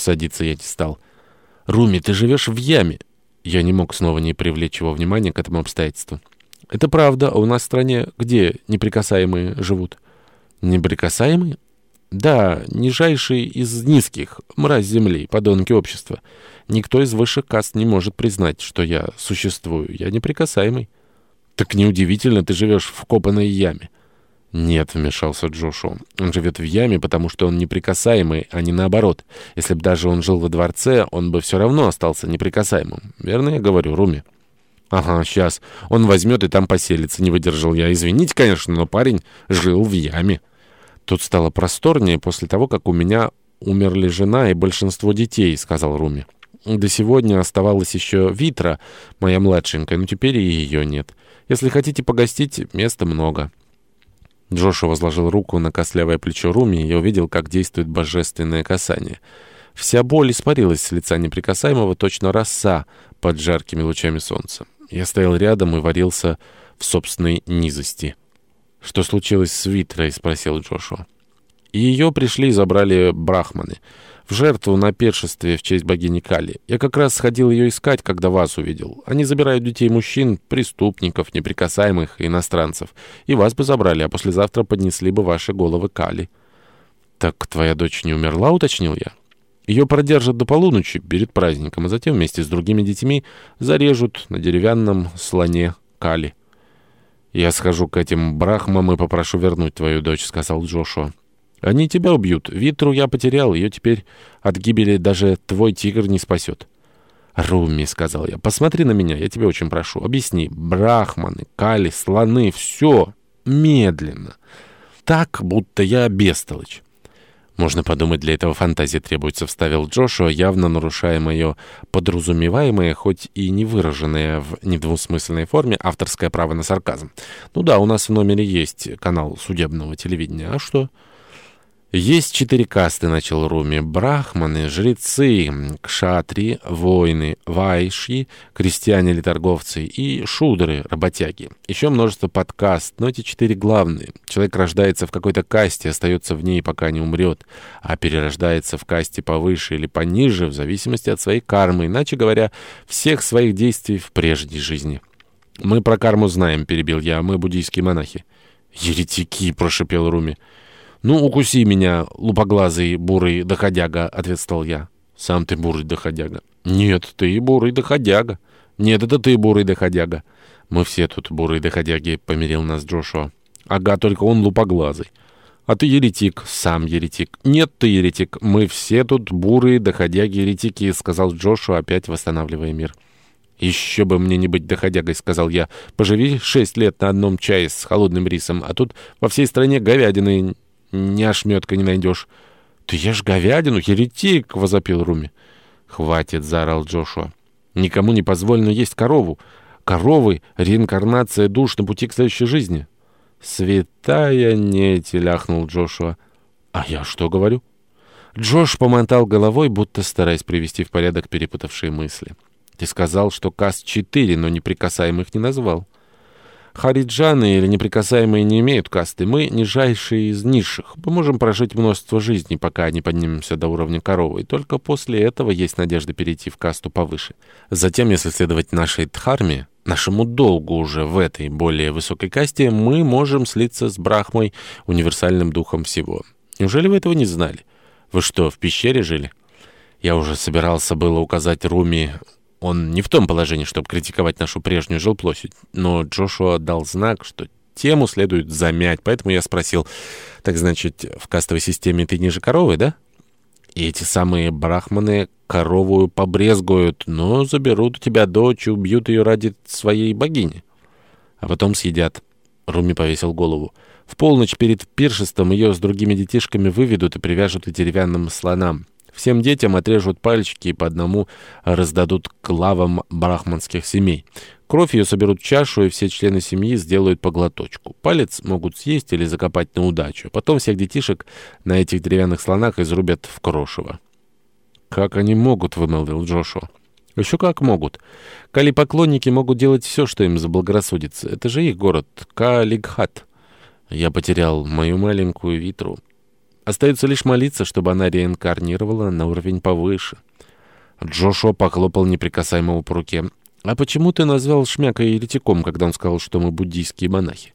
Садиться я не стал. «Руми, ты живешь в яме!» Я не мог снова не привлечь его внимания к этому обстоятельству. «Это правда, а у нас в стране где неприкасаемые живут?» «Неприкасаемые?» «Да, нижайший из низких, мразь земли, подонки общества. Никто из высших каст не может признать, что я существую. Я неприкасаемый». «Так неудивительно, ты живешь в копанной яме». «Нет», — вмешался Джошуа. «Он живет в яме, потому что он неприкасаемый, а не наоборот. Если бы даже он жил во дворце, он бы все равно остался неприкасаемым. Верно я говорю, Руми?» «Ага, сейчас. Он возьмет и там поселится», — не выдержал я. «Извините, конечно, но парень жил в яме». Тут стало просторнее после того, как у меня умерли жена и большинство детей, — сказал Руми. До сегодня оставалась еще Витра, моя младшенькая, но теперь и ее нет. Если хотите погостить, места много». Джошуа возложил руку на костлявое плечо Руми, и я увидел, как действует божественное касание. Вся боль испарилась с лица неприкасаемого, точно роса под жаркими лучами солнца. Я стоял рядом и варился в собственной низости. «Что случилось с Витрой?» — спросил Джошуа. Ее пришли и забрали брахманы. В жертву на пиршестве в честь богини Кали. Я как раз сходил ее искать, когда вас увидел. Они забирают детей мужчин, преступников, неприкасаемых, иностранцев. И вас бы забрали, а послезавтра поднесли бы ваши головы Кали. «Так твоя дочь не умерла?» — уточнил я. Ее продержат до полуночи перед праздником, а затем вместе с другими детьми зарежут на деревянном слоне Кали. «Я схожу к этим брахмам и попрошу вернуть твою дочь», — сказал Джошуа. Они тебя убьют. Витру я потерял, ее теперь от гибели даже твой тигр не спасет. «Руми», — сказал я, — «посмотри на меня, я тебя очень прошу. Объясни. Брахманы, кали, слоны — все медленно. Так, будто я бестолочь». «Можно подумать, для этого фантазии требуется», — вставил Джошуа, явно нарушая мое подразумеваемое, хоть и не выраженное в недвусмысленной форме, авторское право на сарказм. «Ну да, у нас в номере есть канал судебного телевидения. А что?» «Есть четыре касты», — начал Руми. «Брахманы, жрецы, кшатри, воины, вайши, крестьяне или торговцы и шудры, работяги. Еще множество подкаст, но эти четыре главные. Человек рождается в какой-то касте, остается в ней, пока не умрет, а перерождается в касте повыше или пониже, в зависимости от своей кармы, иначе говоря, всех своих действий в прежней жизни». «Мы про карму знаем», — перебил я, — «мы буддийские монахи». «Еретики», — прошепел Руми. «Ну, укуси меня, лупоглазый бурый доходяга», — ответствовал я. «Сам ты бурый доходяга». «Нет, ты бурый доходяга». «Нет, это ты бурый доходяга». «Мы все тут бурые доходяги», — помирил нас Джошуа. «Ага, только он лупоглазый». «А ты еретик, сам еретик». «Нет, ты еретик, мы все тут бурые доходяги-еретики», — сказал Джошуа, опять восстанавливая мир. «Еще бы мне не быть доходягой», — сказал я. «Поживи шесть лет на одном чае с холодным рисом, а тут во всей стране говядины ни ошметка не найдешь. «Ты ешь говядину, еретик!» — возопил Руми. «Хватит!» — заорал Джошуа. «Никому не позволено есть корову. Коровы — реинкарнация душ на пути к следующей жизни». «Святая нить!» — ляхнул Джошуа. «А я что говорю?» Джош помотал головой, будто стараясь привести в порядок перепутавшие мысли. «Ты сказал, что КАС-4, но неприкасаемых не назвал». Хариджаны или неприкасаемые не имеют касты. Мы нижайшие из низших. Мы можем прожить множество жизней, пока не поднимемся до уровня коровы. И только после этого есть надежда перейти в касту повыше. Затем, если следовать нашей дхарме, нашему долгу уже в этой более высокой касте, мы можем слиться с Брахмой, универсальным духом всего. Неужели вы этого не знали? Вы что, в пещере жили? Я уже собирался было указать Руми он не в том положении, чтобы критиковать нашу прежнюю жилплощадь, но Джошуа дал знак, что тему следует замять, поэтому я спросил, так значит, в кастовой системе ты ниже коровы, да? И эти самые брахманы коровую побрезгуют, но заберут у тебя дочь и убьют ее ради своей богини. А потом съедят. Руми повесил голову. В полночь перед пиршеством ее с другими детишками выведут и привяжут к деревянным слонам. Всем детям отрежут пальчики и по одному раздадут клавам брахманских семей. Кровь ее соберут в чашу, и все члены семьи сделают поглоточку. Палец могут съесть или закопать на удачу. Потом всех детишек на этих деревянных слонах изрубят в крошево. «Как они могут?» — вымолвил Джошуа. «Еще как могут. Кали-поклонники могут делать все, что им заблагорассудится. Это же их город, Калигхат. Я потерял мою маленькую Витру». Остается лишь молиться, чтобы она реинкарнировала на уровень повыше. Джошуа похлопал неприкасаемого по руке. «А почему ты назвал Шмяка еретиком, когда он сказал, что мы буддийские монахи?»